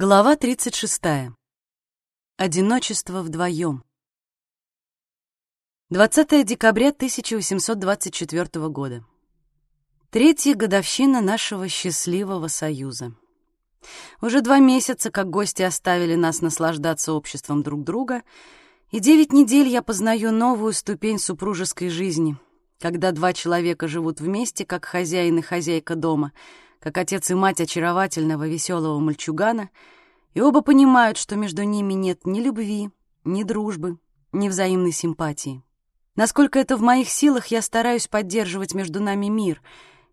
Глава 36. Одиночество вдвоем. 20 декабря 1824 года. Третья годовщина нашего счастливого союза. Уже два месяца, как гости оставили нас наслаждаться обществом друг друга, и девять недель я познаю новую ступень супружеской жизни, когда два человека живут вместе, как хозяин и хозяйка дома — как отец и мать очаровательного веселого мальчугана, и оба понимают, что между ними нет ни любви, ни дружбы, ни взаимной симпатии. Насколько это в моих силах, я стараюсь поддерживать между нами мир,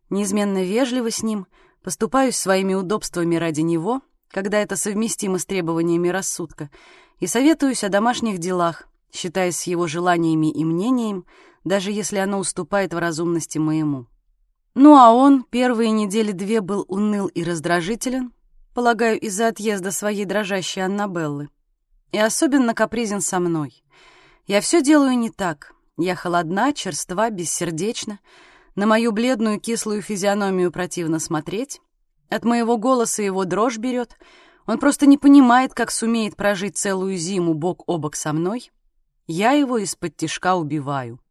неизменно вежливо с ним, поступаюсь своими удобствами ради него, когда это совместимо с требованиями рассудка, и советуюсь о домашних делах, считаясь с его желаниями и мнением, даже если оно уступает в разумности моему. Ну а он первые недели две был уныл и раздражителен, полагаю, из-за отъезда своей дрожащей Аннабеллы. И особенно капризен со мной. Я все делаю не так. Я холодна, черства, бессердечна. На мою бледную кислую физиономию противно смотреть. От моего голоса его дрожь берет. Он просто не понимает, как сумеет прожить целую зиму бок о бок со мной. Я его из-под тишка убиваю.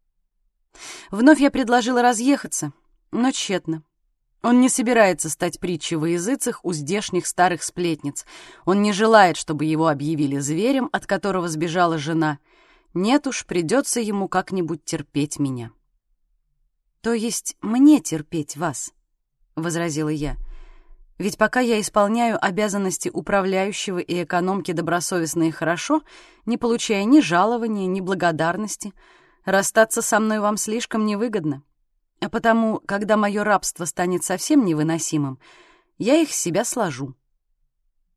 Вновь я предложила разъехаться — но тщетно. Он не собирается стать притчей во языцах у здешних старых сплетниц. Он не желает, чтобы его объявили зверем, от которого сбежала жена. Нет уж, придется ему как-нибудь терпеть меня. «То есть мне терпеть вас?» — возразила я. «Ведь пока я исполняю обязанности управляющего и экономки добросовестно и хорошо, не получая ни жалования, ни благодарности, расстаться со мной вам слишком невыгодно». А потому, когда мое рабство станет совсем невыносимым, я их с себя сложу.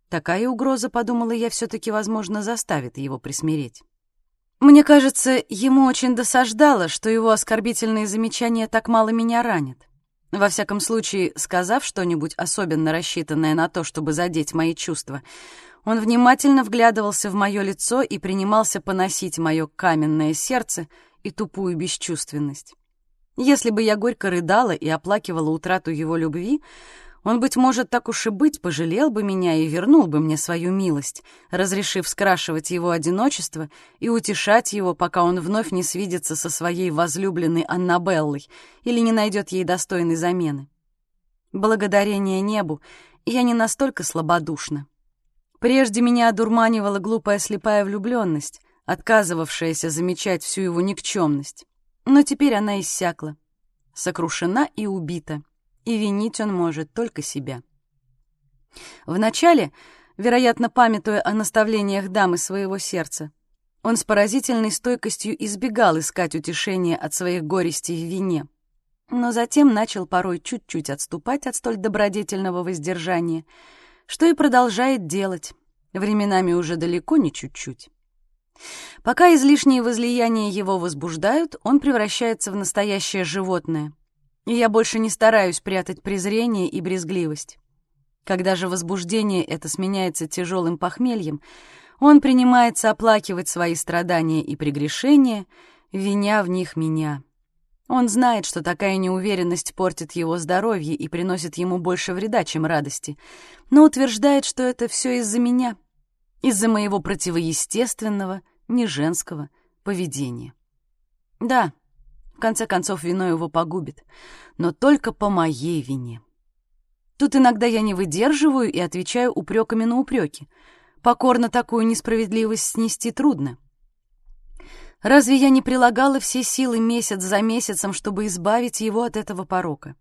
Такая угроза, подумала я, все-таки, возможно, заставит его присмиреть. Мне кажется, ему очень досаждало, что его оскорбительные замечания так мало меня ранят. Во всяком случае, сказав что-нибудь особенно рассчитанное на то, чтобы задеть мои чувства, он внимательно вглядывался в мое лицо и принимался поносить мое каменное сердце и тупую бесчувственность. Если бы я горько рыдала и оплакивала утрату его любви, он, быть может, так уж и быть, пожалел бы меня и вернул бы мне свою милость, разрешив скрашивать его одиночество и утешать его, пока он вновь не свидится со своей возлюбленной Аннабеллой или не найдет ей достойной замены. Благодарение небу, я не настолько слабодушна. Прежде меня одурманивала глупая слепая влюбленность, отказывавшаяся замечать всю его никчемность. Но теперь она иссякла, сокрушена и убита, и винить он может только себя. Вначале, вероятно, памятуя о наставлениях дамы своего сердца, он с поразительной стойкостью избегал искать утешения от своих горестей в вине, но затем начал порой чуть-чуть отступать от столь добродетельного воздержания, что и продолжает делать, временами уже далеко не чуть-чуть. Пока излишние возлияния его возбуждают, он превращается в настоящее животное. И я больше не стараюсь прятать презрение и брезгливость. Когда же возбуждение это сменяется тяжелым похмельем, он принимается оплакивать свои страдания и прегрешения, виня в них меня. Он знает, что такая неуверенность портит его здоровье и приносит ему больше вреда, чем радости, но утверждает, что это все из-за меня — из-за моего противоестественного, неженского поведения. Да, в конце концов, вино его погубит, но только по моей вине. Тут иногда я не выдерживаю и отвечаю упреками на упреки. Покорно такую несправедливость снести трудно. Разве я не прилагала все силы месяц за месяцем, чтобы избавить его от этого порока?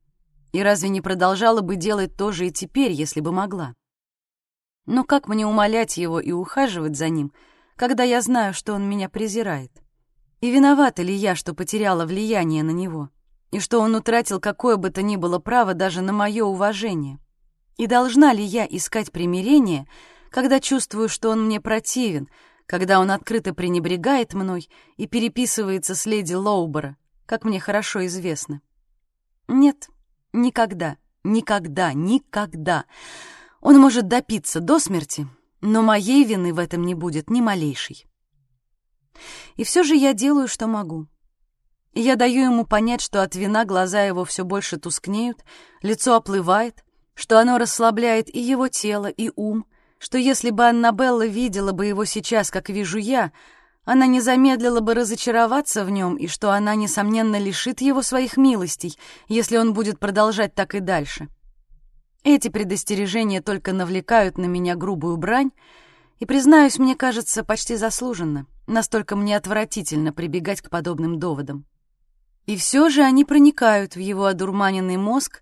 И разве не продолжала бы делать то же и теперь, если бы могла? Но как мне умолять его и ухаживать за ним, когда я знаю, что он меня презирает? И виновата ли я, что потеряла влияние на него? И что он утратил какое бы то ни было право даже на мое уважение? И должна ли я искать примирение, когда чувствую, что он мне противен, когда он открыто пренебрегает мной и переписывается с леди Лоубера, как мне хорошо известно? Нет, никогда, никогда, никогда. Он может допиться до смерти, но моей вины в этом не будет ни малейшей. И все же я делаю, что могу. Я даю ему понять, что от вина глаза его все больше тускнеют, лицо оплывает, что оно расслабляет и его тело, и ум, что если бы Аннабелла видела бы его сейчас, как вижу я, она не замедлила бы разочароваться в нем, и что она, несомненно, лишит его своих милостей, если он будет продолжать так и дальше. Эти предостережения только навлекают на меня грубую брань, и, признаюсь, мне кажется, почти заслуженно. Настолько мне отвратительно прибегать к подобным доводам. И все же они проникают в его одурманенный мозг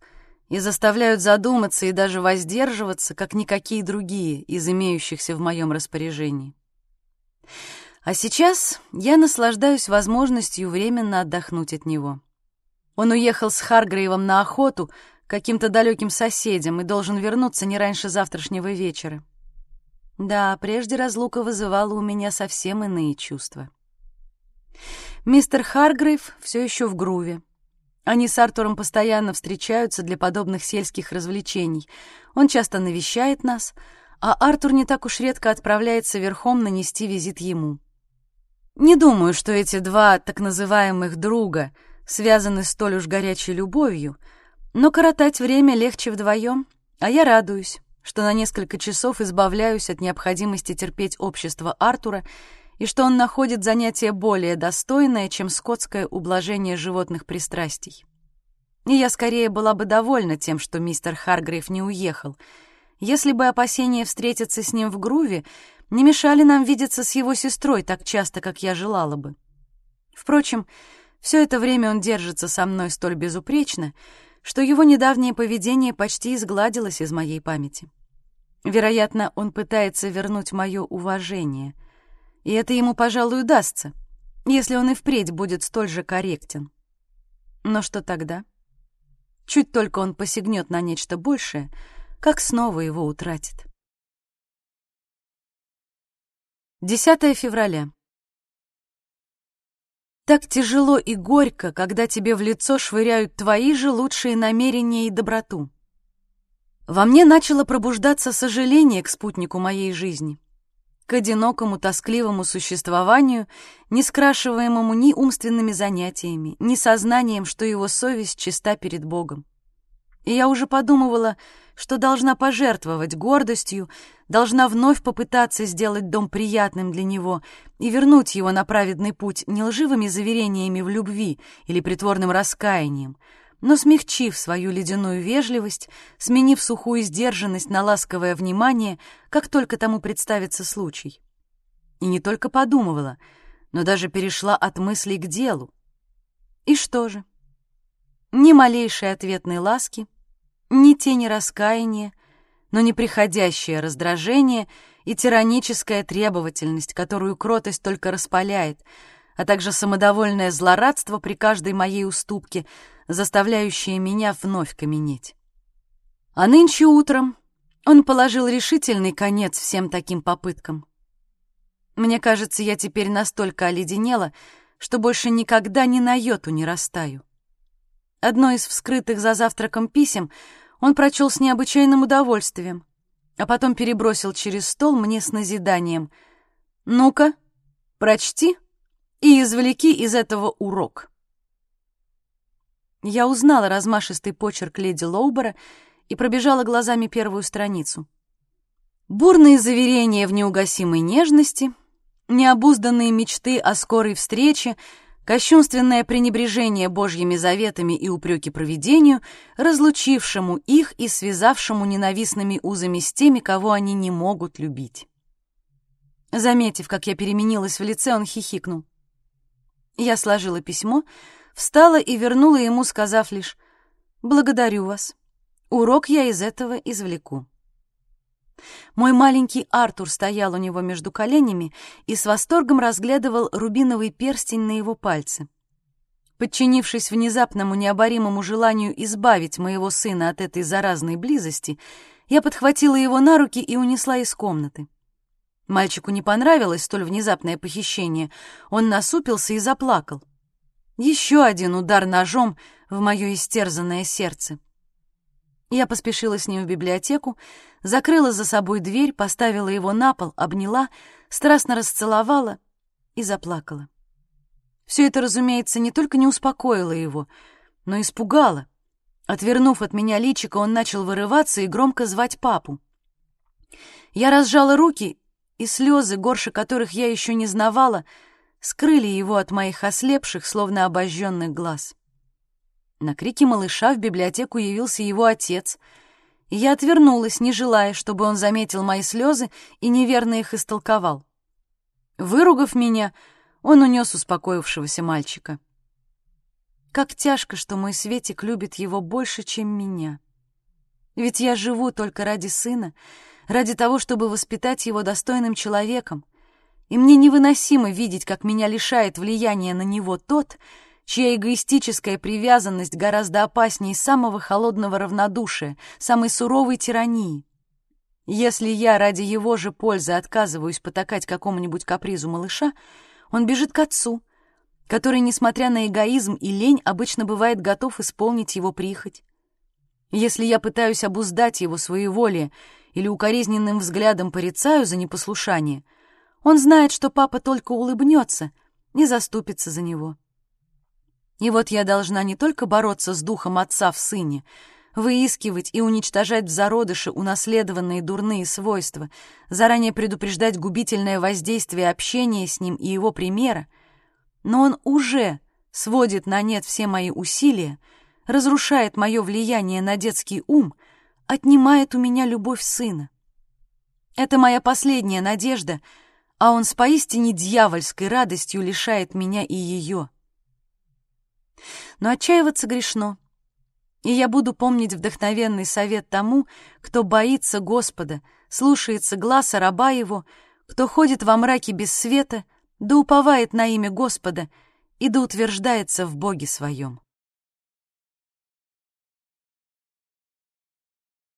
и заставляют задуматься и даже воздерживаться, как никакие другие из имеющихся в моем распоряжении. А сейчас я наслаждаюсь возможностью временно отдохнуть от него. Он уехал с Харгрейвом на охоту каким-то далеким соседям и должен вернуться не раньше завтрашнего вечера. Да, прежде разлука вызывала у меня совсем иные чувства. Мистер Харгрейв все еще в груве. Они с Артуром постоянно встречаются для подобных сельских развлечений. Он часто навещает нас, а Артур не так уж редко отправляется верхом нанести визит ему. Не думаю, что эти два так называемых друга связаны столь уж горячей любовью, но коротать время легче вдвоем, а я радуюсь, что на несколько часов избавляюсь от необходимости терпеть общество Артура и что он находит занятие более достойное, чем скотское ублажение животных пристрастий. И я скорее была бы довольна тем, что мистер Харгрейв не уехал, если бы опасения встретиться с ним в Груве не мешали нам видеться с его сестрой так часто, как я желала бы. Впрочем, все это время он держится со мной столь безупречно, что его недавнее поведение почти изгладилось из моей памяти. Вероятно, он пытается вернуть мое уважение, и это ему, пожалуй, удастся, если он и впредь будет столь же корректен. Но что тогда? Чуть только он посягнет на нечто большее, как снова его утратит. 10 февраля. Так тяжело и горько, когда тебе в лицо швыряют твои же лучшие намерения и доброту. Во мне начало пробуждаться сожаление к спутнику моей жизни, к одинокому, тоскливому существованию, не скрашиваемому ни умственными занятиями, ни сознанием, что его совесть чиста перед Богом. И я уже подумывала, что должна пожертвовать гордостью, должна вновь попытаться сделать дом приятным для него и вернуть его на праведный путь не лживыми заверениями в любви или притворным раскаянием, но смягчив свою ледяную вежливость, сменив сухую сдержанность на ласковое внимание, как только тому представится случай. И не только подумывала, но даже перешла от мыслей к делу. И что же? Ни малейшей ответной ласки — ни тени раскаяния, но неприходящее раздражение и тираническая требовательность, которую кротость только распаляет, а также самодовольное злорадство при каждой моей уступке, заставляющее меня вновь каменеть. А нынче утром он положил решительный конец всем таким попыткам. Мне кажется, я теперь настолько оледенела, что больше никогда ни на йоту не растаю. Одно из вскрытых за завтраком писем он прочел с необычайным удовольствием, а потом перебросил через стол мне с назиданием. «Ну-ка, прочти и извлеки из этого урок». Я узнала размашистый почерк леди Лоубера и пробежала глазами первую страницу. Бурные заверения в неугасимой нежности, необузданные мечты о скорой встрече — Кощунственное пренебрежение Божьими заветами и упреки провидению, разлучившему их и связавшему ненавистными узами с теми, кого они не могут любить. Заметив, как я переменилась в лице, он хихикнул. Я сложила письмо, встала и вернула ему, сказав лишь «Благодарю вас. Урок я из этого извлеку». Мой маленький Артур стоял у него между коленями и с восторгом разглядывал рубиновый перстень на его пальце. Подчинившись внезапному необоримому желанию избавить моего сына от этой заразной близости, я подхватила его на руки и унесла из комнаты. Мальчику не понравилось столь внезапное похищение. Он насупился и заплакал. Еще один удар ножом в мое истерзанное сердце. Я поспешила с ним в библиотеку, закрыла за собой дверь, поставила его на пол, обняла, страстно расцеловала и заплакала. Все это, разумеется, не только не успокоило его, но испугало. Отвернув от меня личико, он начал вырываться и громко звать папу. Я разжала руки, и слезы, горше которых я еще не знавала, скрыли его от моих ослепших, словно обожженных глаз. На крики малыша в библиотеку явился его отец, я отвернулась, не желая, чтобы он заметил мои слезы и неверно их истолковал. Выругав меня, он унес успокоившегося мальчика. Как тяжко, что мой Светик любит его больше, чем меня. Ведь я живу только ради сына, ради того, чтобы воспитать его достойным человеком, и мне невыносимо видеть, как меня лишает влияния на него тот, чья эгоистическая привязанность гораздо опаснее самого холодного равнодушия, самой суровой тирании. Если я ради его же пользы отказываюсь потакать какому-нибудь капризу малыша, он бежит к отцу, который, несмотря на эгоизм и лень, обычно бывает готов исполнить его прихоть. Если я пытаюсь обуздать его своеволие или укоризненным взглядом порицаю за непослушание, он знает, что папа только улыбнется и заступится за него. И вот я должна не только бороться с духом отца в сыне, выискивать и уничтожать в зародыше унаследованные дурные свойства, заранее предупреждать губительное воздействие общения с ним и его примера, но он уже сводит на нет все мои усилия, разрушает мое влияние на детский ум, отнимает у меня любовь сына. Это моя последняя надежда, а он с поистине дьявольской радостью лишает меня и ее. Но отчаиваться грешно, и я буду помнить вдохновенный совет тому, кто боится Господа, слушается гласа раба его, кто ходит во мраке без света, да уповает на имя Господа и да утверждается в Боге своем.